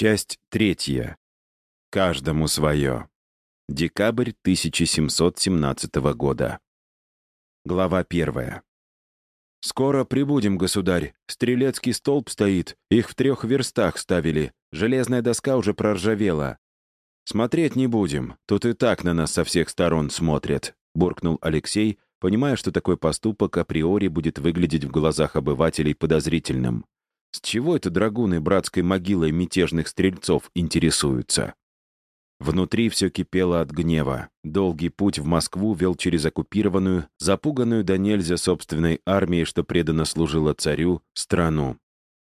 Часть третья. Каждому свое. Декабрь 1717 года. Глава первая. «Скоро прибудем, государь. Стрелецкий столб стоит. Их в трех верстах ставили. Железная доска уже проржавела. Смотреть не будем. Тут и так на нас со всех сторон смотрят», — буркнул Алексей, понимая, что такой поступок априори будет выглядеть в глазах обывателей подозрительным. С чего это драгуны братской могилой мятежных стрельцов интересуются? Внутри все кипело от гнева. Долгий путь в Москву вел через оккупированную, запуганную до нельзя собственной армией, что преданно служила царю, страну.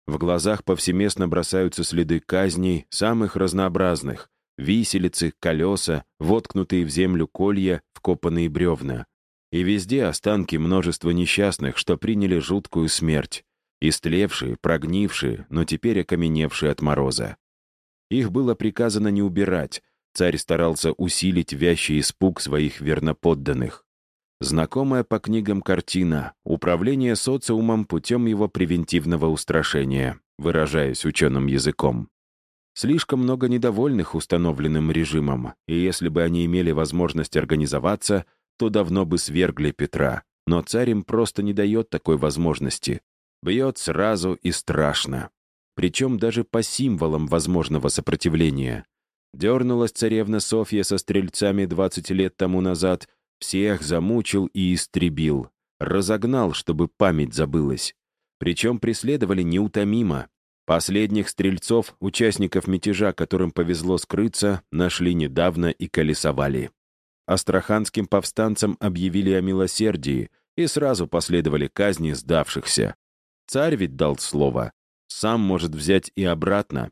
В глазах повсеместно бросаются следы казней, самых разнообразных. Виселицы, колеса, воткнутые в землю колья, вкопанные бревна. И везде останки множества несчастных, что приняли жуткую смерть. Истлевшие, прогнившие, но теперь окаменевшие от мороза. Их было приказано не убирать. Царь старался усилить вящий испуг своих верноподданных. Знакомая по книгам картина «Управление социумом путем его превентивного устрашения», выражаясь ученым языком. Слишком много недовольных установленным режимом, и если бы они имели возможность организоваться, то давно бы свергли Петра. Но царь им просто не дает такой возможности. Бьет сразу и страшно. Причем даже по символам возможного сопротивления. Дернулась царевна Софья со стрельцами 20 лет тому назад, всех замучил и истребил. Разогнал, чтобы память забылась. Причем преследовали неутомимо. Последних стрельцов, участников мятежа, которым повезло скрыться, нашли недавно и колесовали. Астраханским повстанцам объявили о милосердии, и сразу последовали казни сдавшихся. Царь ведь дал слово. Сам может взять и обратно.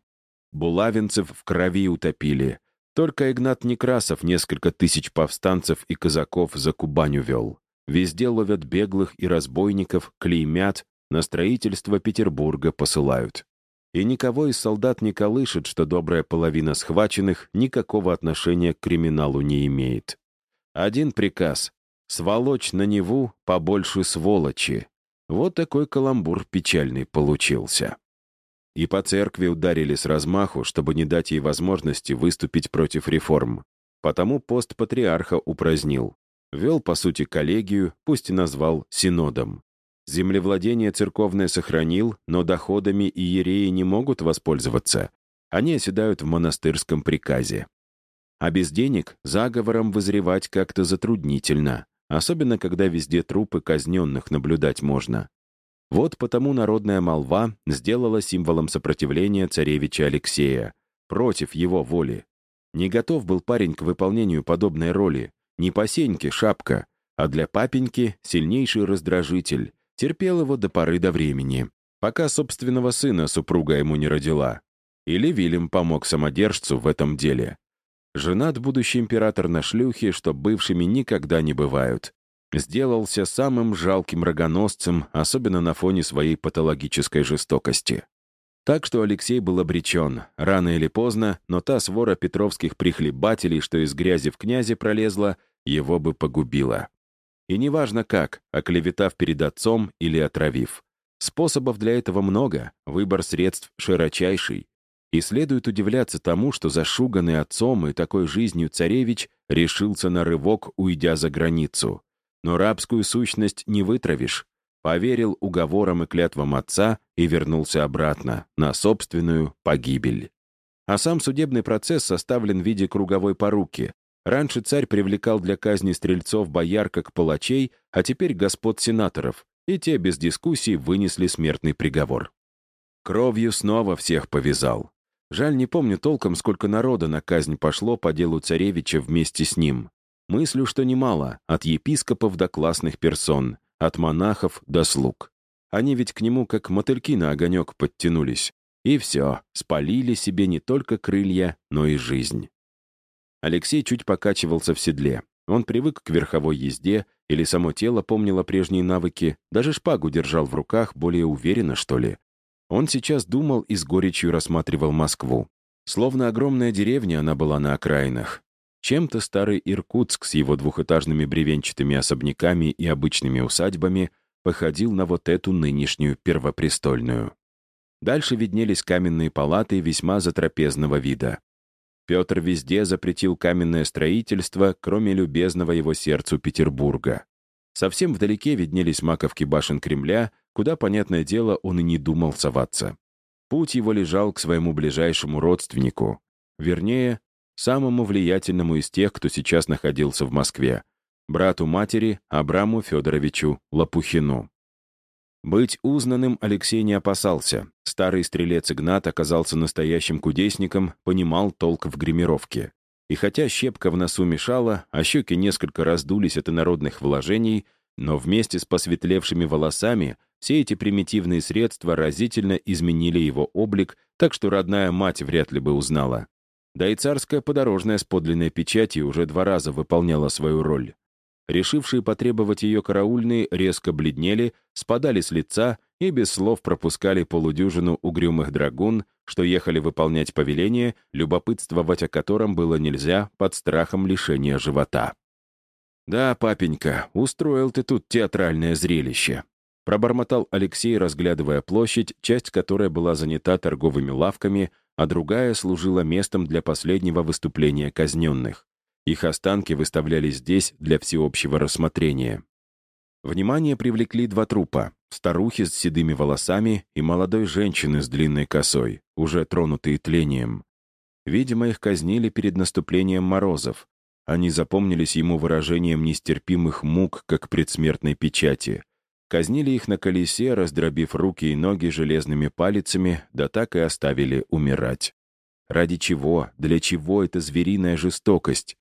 Булавинцев в крови утопили. Только Игнат Некрасов несколько тысяч повстанцев и казаков за Кубань увел. Везде ловят беглых и разбойников, клеймят, на строительство Петербурга посылают. И никого из солдат не колышет, что добрая половина схваченных никакого отношения к криминалу не имеет. Один приказ — сволочь на Неву побольше сволочи, вот такой каламбур печальный получился. И по церкви ударили с размаху, чтобы не дать ей возможности выступить против реформ. Потому пост патриарха упразднил. Вел, по сути, коллегию, пусть и назвал синодом. Землевладение церковное сохранил, но доходами иереи не могут воспользоваться. Они оседают в монастырском приказе. А без денег заговором вызревать как-то затруднительно особенно когда везде трупы казненных наблюдать можно. Вот потому народная молва сделала символом сопротивления царевича Алексея, против его воли. Не готов был парень к выполнению подобной роли, не по сеньке шапка, а для папеньки сильнейший раздражитель, терпел его до поры до времени, пока собственного сына супруга ему не родила. Или Вильям помог самодержцу в этом деле. Женат будущий император на шлюхе, что бывшими никогда не бывают. Сделался самым жалким рогоносцем, особенно на фоне своей патологической жестокости. Так что Алексей был обречен, рано или поздно, но та свора петровских прихлебателей, что из грязи в князе пролезла, его бы погубила. И неважно как, оклеветав перед отцом или отравив. Способов для этого много, выбор средств широчайший. И следует удивляться тому, что зашуганный отцом и такой жизнью царевич решился на рывок, уйдя за границу. Но рабскую сущность не вытравишь. Поверил уговорам и клятвам отца и вернулся обратно, на собственную погибель. А сам судебный процесс составлен в виде круговой поруки. Раньше царь привлекал для казни стрельцов бояр как палачей, а теперь господ сенаторов, и те без дискуссий вынесли смертный приговор. Кровью снова всех повязал. Жаль, не помню толком, сколько народа на казнь пошло по делу царевича вместе с ним. Мыслю, что немало, от епископов до классных персон, от монахов до слуг. Они ведь к нему как мотыльки на огонек подтянулись. И все, спалили себе не только крылья, но и жизнь. Алексей чуть покачивался в седле. Он привык к верховой езде, или само тело помнило прежние навыки, даже шпагу держал в руках более уверенно, что ли. Он сейчас думал и с горечью рассматривал Москву. Словно огромная деревня она была на окраинах. Чем-то старый Иркутск с его двухэтажными бревенчатыми особняками и обычными усадьбами походил на вот эту нынешнюю первопрестольную. Дальше виднелись каменные палаты весьма затрапезного вида. Петр везде запретил каменное строительство, кроме любезного его сердцу Петербурга. Совсем вдалеке виднелись маковки башен Кремля, куда, понятное дело, он и не думал соваться. Путь его лежал к своему ближайшему родственнику, вернее, самому влиятельному из тех, кто сейчас находился в Москве, брату матери Абраму Федоровичу Лопухину. Быть узнанным Алексей не опасался. Старый стрелец Игнат оказался настоящим кудесником, понимал толк в гримировке. И хотя щепка в носу мешала, а щеки несколько раздулись от инородных вложений, но вместе с посветлевшими волосами все эти примитивные средства разительно изменили его облик, так что родная мать вряд ли бы узнала. Да и царская подорожная с подлинной печатью уже два раза выполняла свою роль. Решившие потребовать ее караульные резко бледнели, спадали с лица и без слов пропускали полудюжину угрюмых драгун, что ехали выполнять повеление, любопытствовать о котором было нельзя под страхом лишения живота. «Да, папенька, устроил ты тут театральное зрелище», пробормотал Алексей, разглядывая площадь, часть которой была занята торговыми лавками, а другая служила местом для последнего выступления казненных. Их останки выставлялись здесь для всеобщего рассмотрения. Внимание привлекли два трупа — старухи с седыми волосами и молодой женщины с длинной косой, уже тронутые тлением. Видимо, их казнили перед наступлением морозов. Они запомнились ему выражением нестерпимых мук, как предсмертной печати. Казнили их на колесе, раздробив руки и ноги железными палицами, да так и оставили умирать. Ради чего, для чего эта звериная жестокость?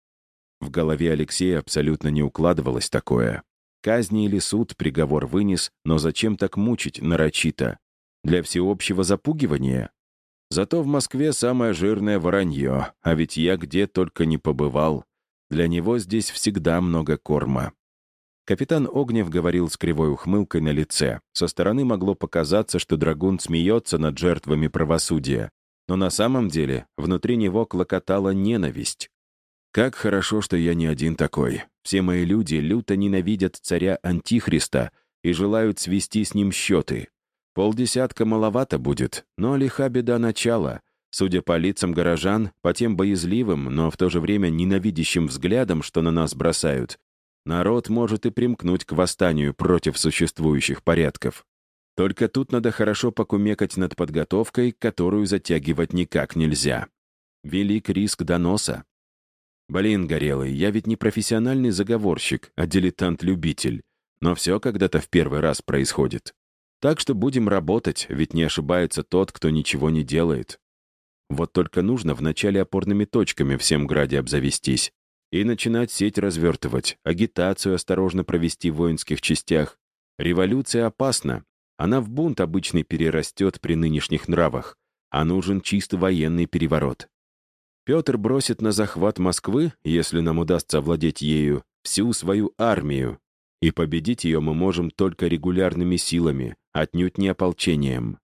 В голове Алексея абсолютно не укладывалось такое. Казни или суд приговор вынес, но зачем так мучить нарочито? Для всеобщего запугивания? Зато в Москве самое жирное воронье, а ведь я где только не побывал. Для него здесь всегда много корма. Капитан Огнев говорил с кривой ухмылкой на лице. Со стороны могло показаться, что драгун смеется над жертвами правосудия. Но на самом деле внутри него клокотала ненависть. Как хорошо, что я не один такой. Все мои люди люто ненавидят царя Антихриста и желают свести с ним счеты. Полдесятка маловато будет, но лиха беда начала. Судя по лицам горожан, по тем боязливым, но в то же время ненавидящим взглядам, что на нас бросают, народ может и примкнуть к восстанию против существующих порядков. Только тут надо хорошо покумекать над подготовкой, которую затягивать никак нельзя. Велик риск доноса, Блин, Горелый, я ведь не профессиональный заговорщик, а дилетант-любитель. Но все когда-то в первый раз происходит. Так что будем работать, ведь не ошибается тот, кто ничего не делает. Вот только нужно вначале опорными точками всем граде обзавестись и начинать сеть развертывать, агитацию осторожно провести в воинских частях. Революция опасна. Она в бунт обычный перерастет при нынешних нравах, а нужен чисто военный переворот. Петр бросит на захват Москвы, если нам удастся овладеть ею, всю свою армию. И победить ее мы можем только регулярными силами, отнюдь не ополчением.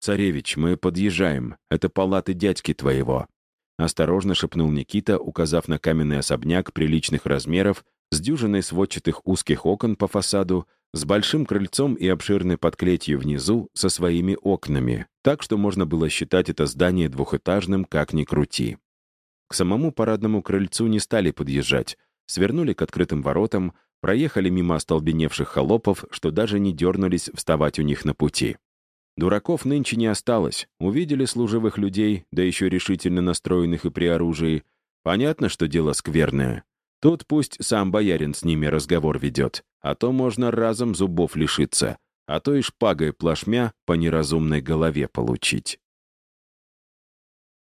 «Царевич, мы подъезжаем. Это палаты дядьки твоего», — осторожно шепнул Никита, указав на каменный особняк приличных размеров с дюжиной сводчатых узких окон по фасаду, с большим крыльцом и обширной подклетью внизу со своими окнами, так что можно было считать это здание двухэтажным, как ни крути. К самому парадному крыльцу не стали подъезжать, свернули к открытым воротам, проехали мимо остолбеневших холопов, что даже не дернулись вставать у них на пути. Дураков нынче не осталось, увидели служивых людей, да еще решительно настроенных и при оружии. Понятно, что дело скверное. Тут пусть сам боярин с ними разговор ведет, а то можно разом зубов лишиться, а то и шпагой плашмя по неразумной голове получить.